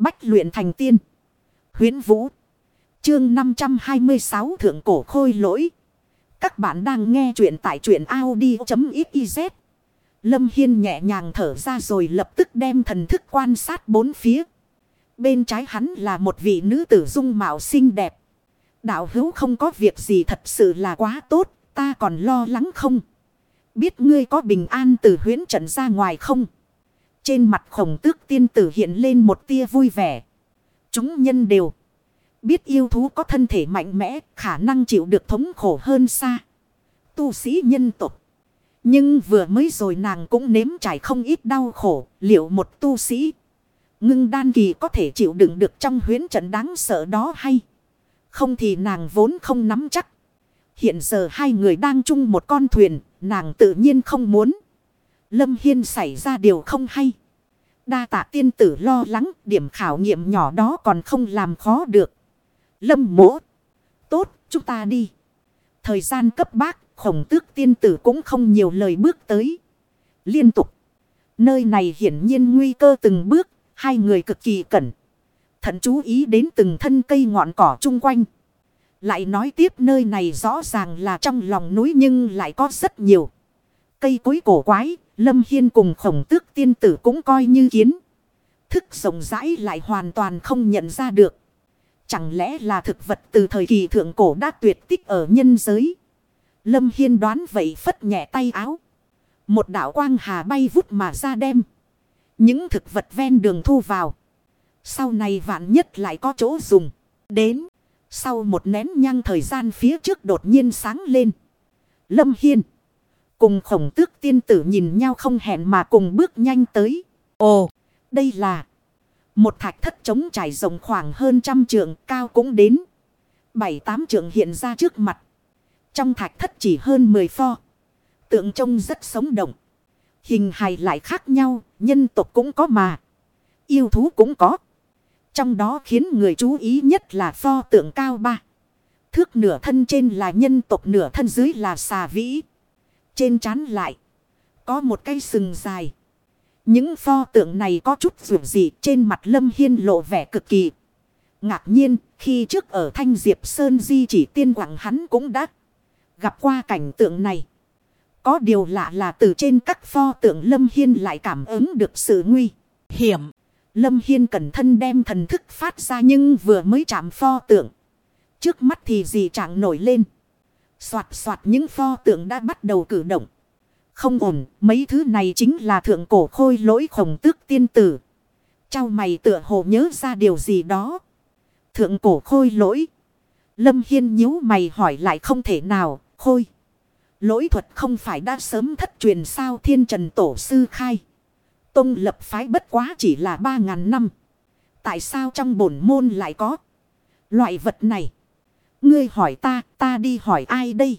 Bách luyện thành tiên. Huyến Vũ. Chương 526 Thượng Cổ Khôi Lỗi. Các bạn đang nghe truyện tại truyện Audi.xyz. Lâm Hiên nhẹ nhàng thở ra rồi lập tức đem thần thức quan sát bốn phía. Bên trái hắn là một vị nữ tử dung mạo xinh đẹp. Đạo hữu không có việc gì thật sự là quá tốt, ta còn lo lắng không? Biết ngươi có bình an từ huyến trận ra ngoài không? Trên mặt khổng tước tiên tử hiện lên một tia vui vẻ. Chúng nhân đều biết yêu thú có thân thể mạnh mẽ, khả năng chịu được thống khổ hơn xa. Tu sĩ nhân tục. Nhưng vừa mới rồi nàng cũng nếm trải không ít đau khổ, liệu một tu sĩ ngưng đan kỳ có thể chịu đựng được trong huyến trận đáng sợ đó hay? Không thì nàng vốn không nắm chắc. Hiện giờ hai người đang chung một con thuyền, nàng tự nhiên không muốn. Lâm Hiên xảy ra điều không hay. Đa tạ tiên tử lo lắng, điểm khảo nghiệm nhỏ đó còn không làm khó được. Lâm mỗ. Tốt, chúng ta đi. Thời gian cấp bác, khổng tước tiên tử cũng không nhiều lời bước tới. Liên tục. Nơi này hiển nhiên nguy cơ từng bước, hai người cực kỳ cẩn. Thận chú ý đến từng thân cây ngọn cỏ chung quanh. Lại nói tiếp nơi này rõ ràng là trong lòng núi nhưng lại có rất nhiều. Cây cối cổ quái, Lâm Hiên cùng khổng tước tiên tử cũng coi như kiến. Thức rộng rãi lại hoàn toàn không nhận ra được. Chẳng lẽ là thực vật từ thời kỳ thượng cổ đã tuyệt tích ở nhân giới? Lâm Hiên đoán vậy phất nhẹ tay áo. Một đạo quang hà bay vút mà ra đem. Những thực vật ven đường thu vào. Sau này vạn nhất lại có chỗ dùng. Đến. Sau một nén nhang thời gian phía trước đột nhiên sáng lên. Lâm Hiên. Cùng khổng tước tiên tử nhìn nhau không hẹn mà cùng bước nhanh tới. Ồ, đây là một thạch thất trống trải rộng khoảng hơn trăm trượng cao cũng đến. Bảy tám trượng hiện ra trước mặt. Trong thạch thất chỉ hơn mười pho. Tượng trông rất sống động. Hình hài lại khác nhau, nhân tộc cũng có mà. Yêu thú cũng có. Trong đó khiến người chú ý nhất là pho tượng cao ba. Thước nửa thân trên là nhân tộc nửa thân dưới là xà vĩ. Trên trán lại. Có một cây sừng dài. Những pho tượng này có chút dù gì, trên mặt Lâm Hiên lộ vẻ cực kỳ. Ngạc nhiên, khi trước ở Thanh Diệp Sơn Di chỉ tiên quảng hắn cũng đã gặp qua cảnh tượng này. Có điều lạ là từ trên các pho tượng Lâm Hiên lại cảm ứng được sự nguy hiểm. Lâm Hiên cẩn thân đem thần thức phát ra nhưng vừa mới chạm pho tượng. Trước mắt thì gì chẳng nổi lên. Xoạt xoạt những pho tượng đã bắt đầu cử động. Không ổn, mấy thứ này chính là thượng cổ khôi lỗi khổng tước tiên tử. Chào mày tựa hồ nhớ ra điều gì đó. Thượng cổ khôi lỗi. Lâm Hiên nhíu mày hỏi lại không thể nào, khôi. Lỗi thuật không phải đã sớm thất truyền sao thiên trần tổ sư khai. Tông lập phái bất quá chỉ là ba ngàn năm. Tại sao trong bổn môn lại có loại vật này? Ngươi hỏi ta, ta đi hỏi ai đây?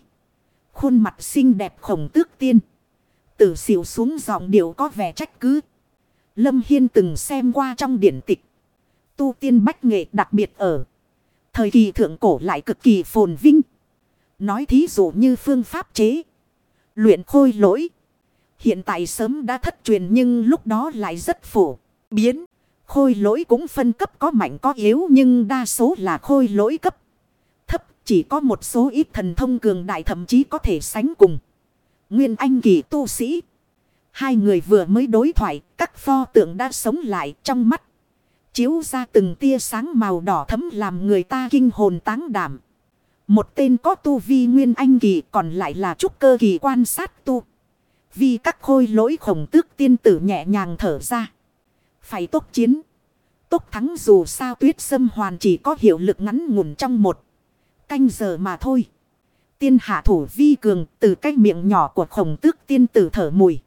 Khuôn mặt xinh đẹp khổng tước tiên. Tử xỉu xuống giọng điệu có vẻ trách cứ. Lâm Hiên từng xem qua trong điển tịch. Tu tiên bách nghệ đặc biệt ở. Thời kỳ thượng cổ lại cực kỳ phồn vinh. Nói thí dụ như phương pháp chế. Luyện khôi lỗi. Hiện tại sớm đã thất truyền nhưng lúc đó lại rất phổ biến. Khôi lỗi cũng phân cấp có mạnh có yếu nhưng đa số là khôi lỗi cấp. Chỉ có một số ít thần thông cường đại thậm chí có thể sánh cùng. Nguyên anh kỳ tu sĩ. Hai người vừa mới đối thoại, các pho tượng đã sống lại trong mắt. Chiếu ra từng tia sáng màu đỏ thấm làm người ta kinh hồn táng đảm. Một tên có tu vi nguyên anh kỳ còn lại là trúc cơ kỳ quan sát tu. Vì các khôi lỗi khổng tước tiên tử nhẹ nhàng thở ra. Phải tốt chiến. Tốt thắng dù sao tuyết sâm hoàn chỉ có hiệu lực ngắn ngủn trong một canh giờ mà thôi. Tiên hạ thủ vi cường từ cái miệng nhỏ của khổng tước tiên tử thở mùi.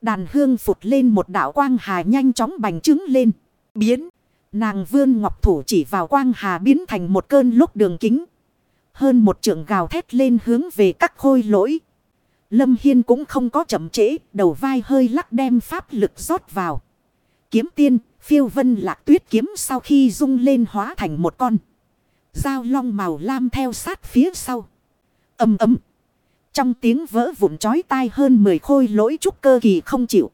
Đàn hương phụt lên một đạo quang hà nhanh chóng bành trứng lên. Biến. Nàng vươn ngọc thủ chỉ vào quang hà biến thành một cơn lúc đường kính. Hơn một trượng gào thét lên hướng về các khôi lỗi. Lâm Hiên cũng không có chậm trễ, đầu vai hơi lắc đem pháp lực rót vào. Kiếm tiên, phiêu vân lạc tuyết kiếm sau khi rung lên hóa thành một con. Dao long màu lam theo sát phía sau. Âm ấm. Trong tiếng vỡ vụn chói tai hơn 10 khôi lỗi trúc cơ kỳ không chịu.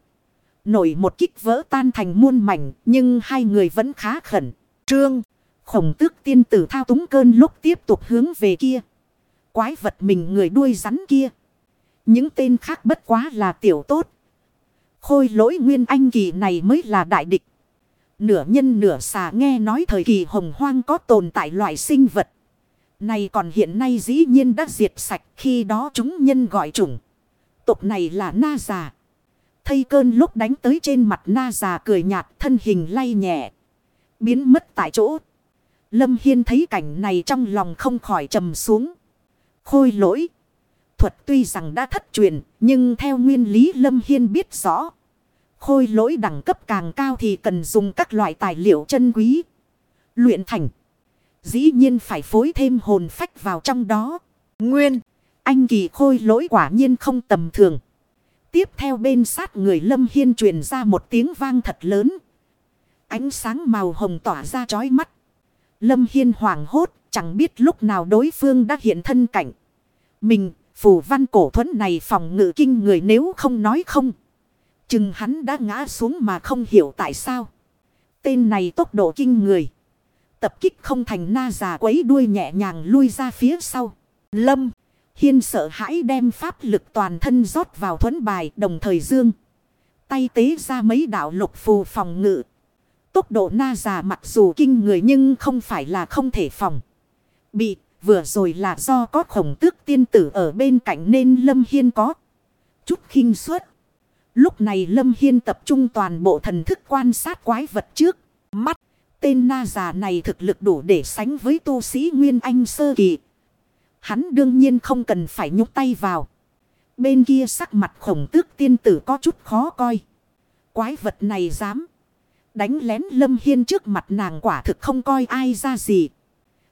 Nổi một kích vỡ tan thành muôn mảnh. Nhưng hai người vẫn khá khẩn. Trương. Khổng tước tiên tử thao túng cơn lúc tiếp tục hướng về kia. Quái vật mình người đuôi rắn kia. Những tên khác bất quá là tiểu tốt. Khôi lỗi nguyên anh kỳ này mới là đại địch. Nửa nhân nửa xà nghe nói thời kỳ hồng hoang có tồn tại loại sinh vật. Này còn hiện nay dĩ nhiên đã diệt sạch khi đó chúng nhân gọi chủng. Tục này là na già. Thây cơn lúc đánh tới trên mặt na già cười nhạt thân hình lay nhẹ. Biến mất tại chỗ. Lâm Hiên thấy cảnh này trong lòng không khỏi trầm xuống. Khôi lỗi. Thuật tuy rằng đã thất truyền, nhưng theo nguyên lý Lâm Hiên biết rõ. Khôi lỗi đẳng cấp càng cao thì cần dùng các loại tài liệu chân quý. Luyện thành. Dĩ nhiên phải phối thêm hồn phách vào trong đó. Nguyên. Anh kỳ khôi lỗi quả nhiên không tầm thường. Tiếp theo bên sát người Lâm Hiên truyền ra một tiếng vang thật lớn. Ánh sáng màu hồng tỏa ra chói mắt. Lâm Hiên hoảng hốt, chẳng biết lúc nào đối phương đã hiện thân cảnh. Mình, phù văn cổ thuẫn này phòng ngự kinh người nếu không nói không. Chừng hắn đã ngã xuống mà không hiểu tại sao. Tên này tốc độ kinh người. Tập kích không thành na già quấy đuôi nhẹ nhàng lui ra phía sau. Lâm, Hiên sợ hãi đem pháp lực toàn thân rót vào thuẫn bài đồng thời dương. Tay tế ra mấy đạo lục phù phòng ngự. Tốc độ na già mặc dù kinh người nhưng không phải là không thể phòng. Bị vừa rồi là do có khổng tước tiên tử ở bên cạnh nên Lâm Hiên có chút khinh suất. Lúc này Lâm Hiên tập trung toàn bộ thần thức quan sát quái vật trước. Mắt, tên na già này thực lực đủ để sánh với tu sĩ Nguyên Anh Sơ Kỳ. Hắn đương nhiên không cần phải nhúc tay vào. Bên kia sắc mặt khổng tước tiên tử có chút khó coi. Quái vật này dám. Đánh lén Lâm Hiên trước mặt nàng quả thực không coi ai ra gì.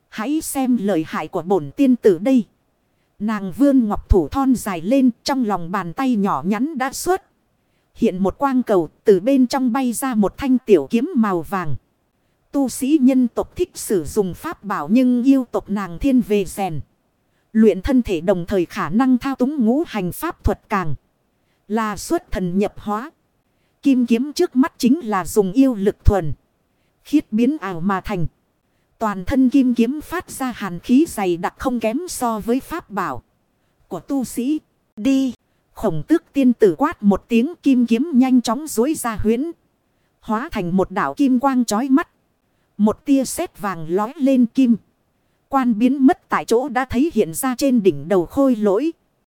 Hãy xem lời hại của bổn tiên tử đây. Nàng vươn ngọc thủ thon dài lên trong lòng bàn tay nhỏ nhắn đã xuất. Hiện một quang cầu, từ bên trong bay ra một thanh tiểu kiếm màu vàng. Tu sĩ nhân tộc thích sử dụng pháp bảo nhưng yêu tộc nàng thiên về rèn. Luyện thân thể đồng thời khả năng thao túng ngũ hành pháp thuật càng. Là xuất thần nhập hóa. Kim kiếm trước mắt chính là dùng yêu lực thuần. Khiết biến ảo mà thành. Toàn thân kim kiếm phát ra hàn khí dày đặc không kém so với pháp bảo. Của tu sĩ. Đi. Khổng tước tiên tử quát một tiếng kim kiếm nhanh chóng dối ra huyến. Hóa thành một đảo kim quang chói mắt. Một tia sét vàng lói lên kim. Quan biến mất tại chỗ đã thấy hiện ra trên đỉnh đầu khôi lỗi.